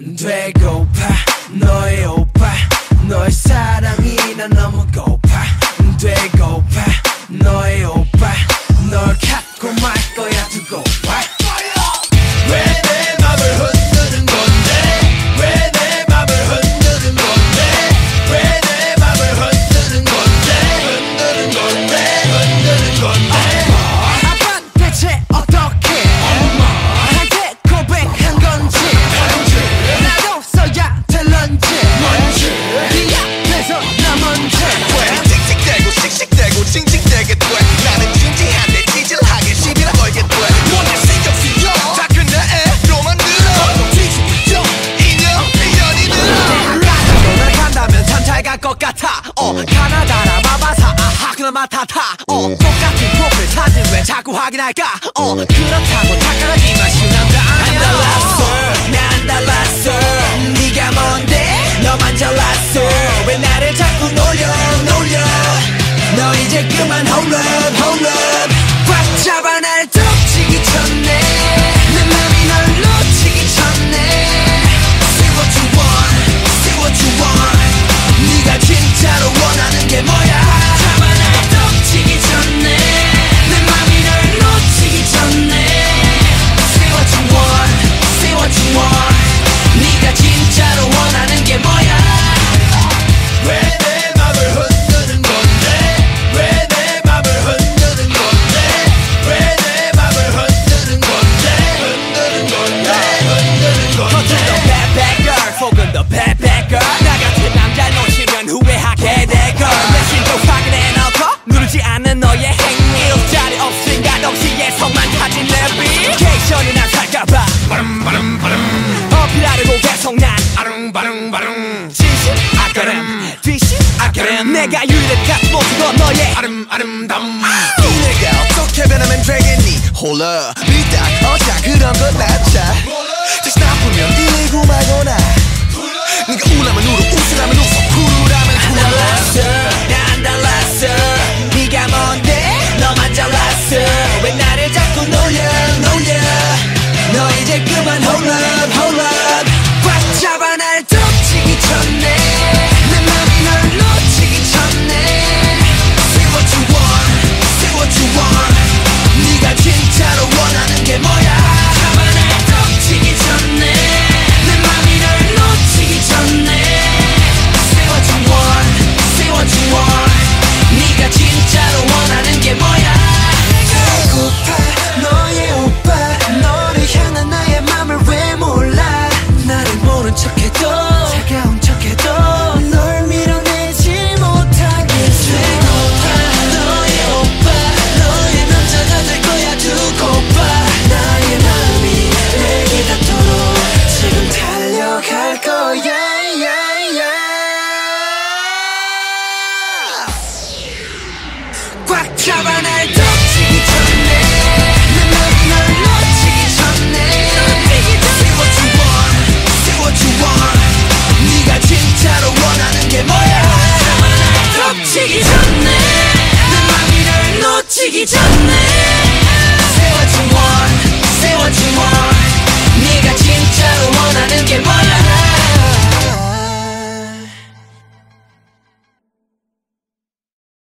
되고파 너의 타타타. 어 똑같은 프로필 사진 왜 자꾸 확인할까? 어 그렇다고 착각하기만 신난다 안 달랐어. 어. 난 달랐어. 네가 뭔데? 너만 잘났어. 왜 나를 자꾸 놀려 놀려? 너 이제 그만 홀라 바름 바름 바름 어필하려고 계속 난 아릉 바릉 바릉. 진심 아까름. 뒷심 아까름. 내가 유일한 값 못한 너의 아름 아름다움. 아! 이 내가 어떻게 변하면 되겠니? 홀라 미딱 어짜 그런 건 낫자. 몰라